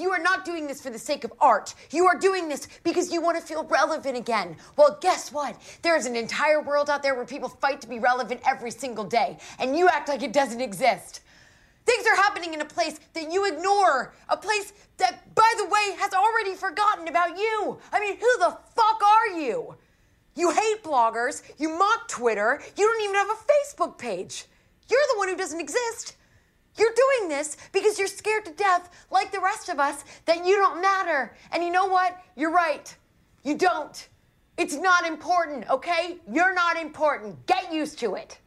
You are not doing this for the sake of art. You are doing this because you want to feel relevant again. Well, guess what? There is an entire world out there where people fight to be relevant every single day, and you act like it doesn't exist. Things are happening in a place that you ignore, a place that, by the way, has already forgotten about you. I mean, who the fuck are you? You hate bloggers, you mock Twitter, you don't even have a Facebook page. You're the one who doesn't exist. You're doing this because you're scared to death, like the rest of us, that you don't matter. And you know what? You're right. You don't. It's not important, okay? You're not important. Get used to it.